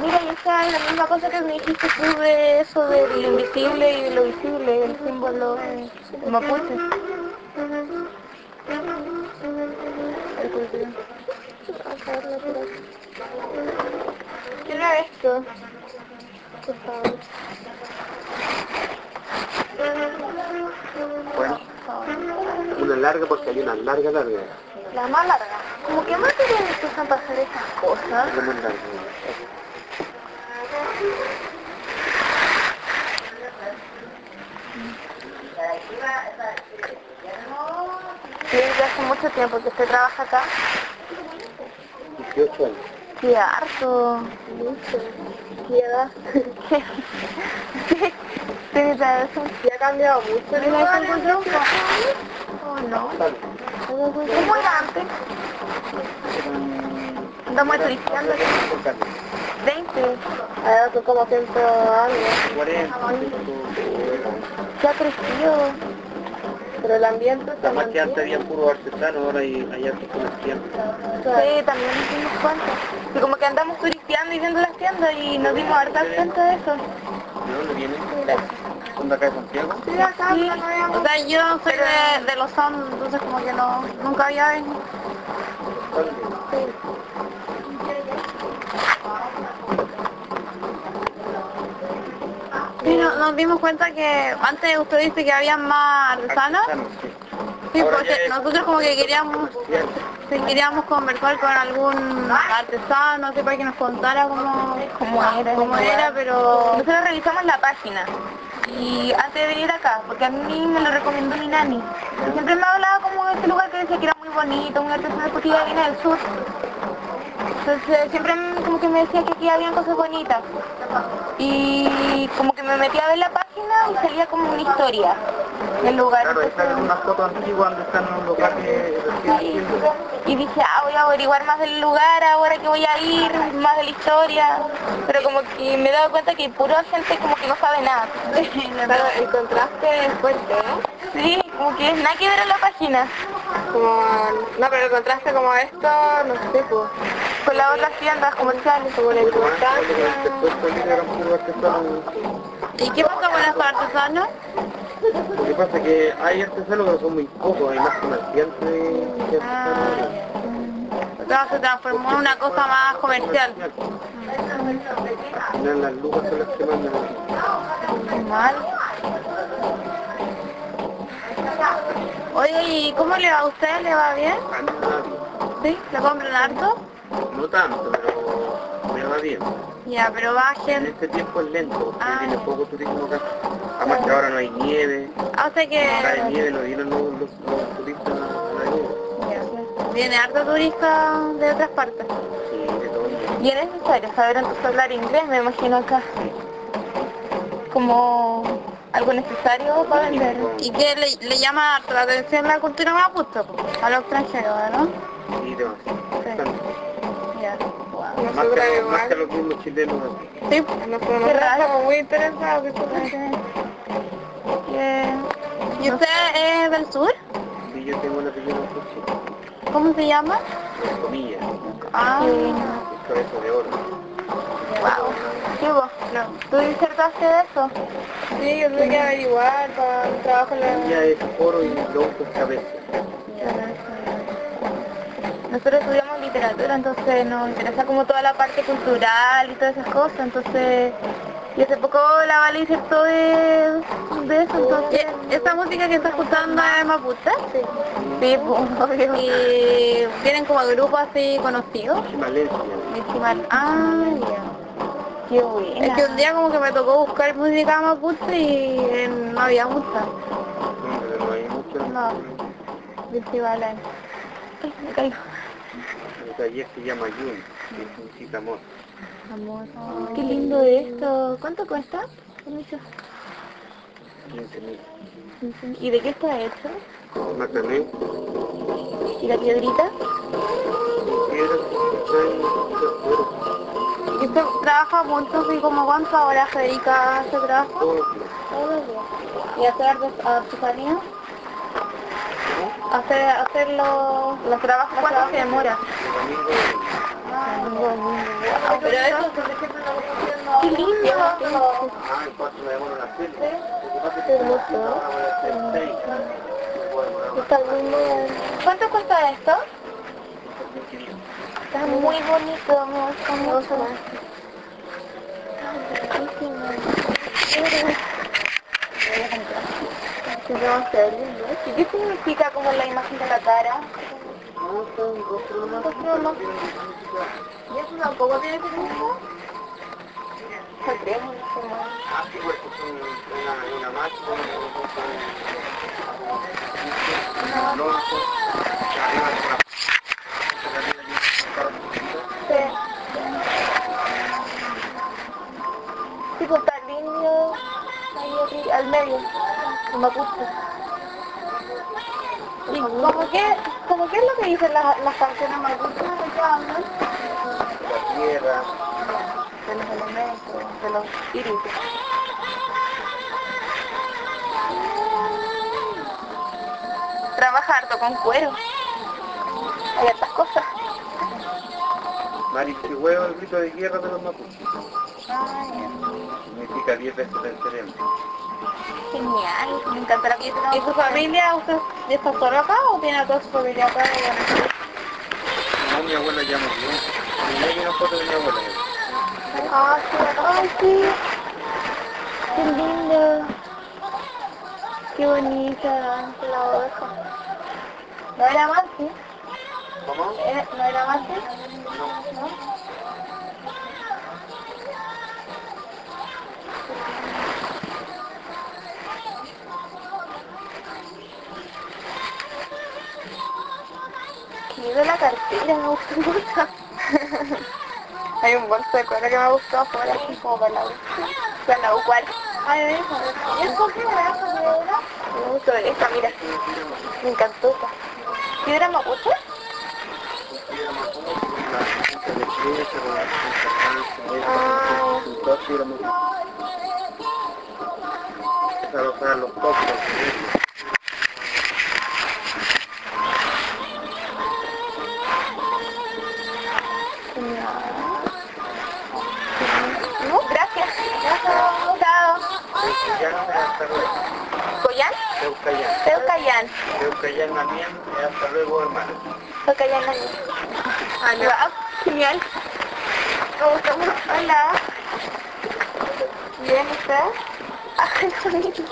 Mira, y esa es la misma cosa que me dijiste tú de eso del invisible y lo visible, el símbolo de mapuche. ¿Qué era esto? Bueno, una larga porque hay una larga, larga. La más larga. Como que más usan para hacer esas cosas. La más larga. Sí, desde hace mucho tiempo que usted trabaja acá. 18 años. Qué harto. Mucho. ¿Qué edad? ¿Qué? Sí, sí, eso. ¿Y ha cambiado mucho el lugar en el Oh, no. ¿Cómo era antes? Andamos turisteando aquí. 20. Ahora son como 100 algo. 40, ¿Qué ha crecido? Pero el ambiente se Además que antes había puro artesano, ahora hay, hay hartos comerciantes. Sí, también nos dimos cuenta. Y como que andamos turisteando y viendo las tiendas y nos dimos harta cuenta de eso. ¿De dónde vienen? ¿Son de acá de Santiago? Sí, acá, sí. O sea, yo soy de, de Los Andes, entonces como que no, nunca había venido. Sí, nos dimos cuenta que antes usted dice que había más artesanos. Artesanos, sí. Ahora porque es nosotros como que queríamos, sí, queríamos conversar con algún artesano, así para que nos contara cómo, cómo era, cómo era, pero nosotros revisamos la página. Y antes de venir acá, porque a mí me lo recomendó mi nani. Siempre me hablaba como de este lugar que decía que era muy bonito, muy artesanal, porque ella viene del sur. Entonces siempre m- como que me decía que aquí habían cosas bonitas. Y como que me metía a ver la página y salía como una historia del lugar. Claro, ahí Entonces- sacan una foto antigua donde están los locales recién Sí. Y dije, ah, voy a averiguar más del lugar ahora que voy a ir, más de la historia. Pero como que me he dado cuenta que pura gente como que no sabe nada. Claro, el contraste es fuerte, ¿no? Sí, como que es nada que ver en la página. Como, no, pero el contraste como esto, no sé, pues. Con las otras tiendas comerciales, como la. ¿Y qué pasa con estos artesanos? Lo que pasa es que hay artesanos, pero son muy pocos, hay más comerciantes que Ah, artesanos. se transformó en una cosa más comercial. Al final las lucas son las que mandan. Mal. Oye, ¿y cómo le va a usted? ¿Le va bien. ¿Sí? ¿Le compran harto? No tanto, pero me va bien. Ya, pero En este tiempo es lento, porque Ah, viene ya. poco turismo acá. Además que ahora no hay nieve, Ah, o sea que... nieve, no vienen los, los, los turistas a la nieve. Ya. Viene harto turista de otras partes. Sí, de todo el mundo. Y es necesario saber entonces hablar inglés, me imagino acá. Como algo necesario para vender. ¿Y qué le, le llama harto la atención la cultura mapuche? po? A los extranjeros, ¿no? Sí, demasiado. Bastante. Más, que los, más que a los mismos chilenos. Sí, muy interesados. ¿Y usted es del sur? Sí, yo tengo un apellido Mapuche, ¿Cómo se llama? comillas, Ah, cabeza de oro. wow. ¿Qué vos? No. ¿Tú disertaste de eso? Sí, yo tuve que averiguar para un trabajo en Ella es oro y blanco es cabeza. Nosotros estudiamos literatura, entonces nos interesa como toda la parte cultural y todas esas cosas, entonces... Y hace poco la Vale disertó de, de eso, entonces... ¿Esta música que está escuchando es mapuche? Sí. Sí, obvio. ¿Y vienen como grupos así conocidos? Chimal. Ah, ya. Qué buena. Es que un día como que me tocó buscar música mapuche y eh, no había mucha. No, pero no hay mucho. No. Virtualan. Ay, me caigo. El taller se llama Yun, que significa amor. Amor. Qué lindo esto. ¿Cuánto cuesta? Permiso. 15 mil. ¿Y de qué está hecho? Macramé, ¿Y la piedrita? ¿Y usted trabaja mucho así como cuántas horas se dedica a este trabajo? todos los días. ¿Y hacer artes- artesanía? Hacer, hacer los, los trabajos, ¿cuánto se demora? Ah. Pero eso, por ejemplo, no. Qué lindo. Ah, en cuanto me serie. Está muy. ¿Cuánto cuesta esto? Está muy bonito, me gusta mucho. ¿Y qué significa como la imagen de la cara? No. ¿Y eso tampoco tiene significado? Semana. Ah, sí, pues es un- una, una máquina, ¿Y como qué, como qué es lo que dicen las, las canciones mapuches? ¿De qué hablan? de la tierra, De los elementos, de los espíritus. Trabaja harto con cuero. Hay hartas cosas. Marichihueo, el grito de guerra de los mapuches. Significa 10 veces venceremos. Genial, me encanta la pieza. ¿Y su familia, usted está solo acá o tiene a toda su familia acá? No, mi abuela ya murió. Y hay una foto de mi abuela. Ah, sí, ay, sí. Qué lindo. Qué bonita la oveja. ¿No era Martín? ¿Cómo? ¿Eh? ¿No era Martín? No. ¿No? Quiero la cartera, me gusta mucho. Hay un bolso de cuero que me gustó afuera, así como para la U. Para la U cuál. Ay. Me gustó esta, mira. Me encantó esta. ¿Sí era mapuche? Con la También es hasta luego, hermano. Teucayán la Ah, no. Wow, genial. Gusta mucho. Hola. Bien, ¿usted? Ah, bonito.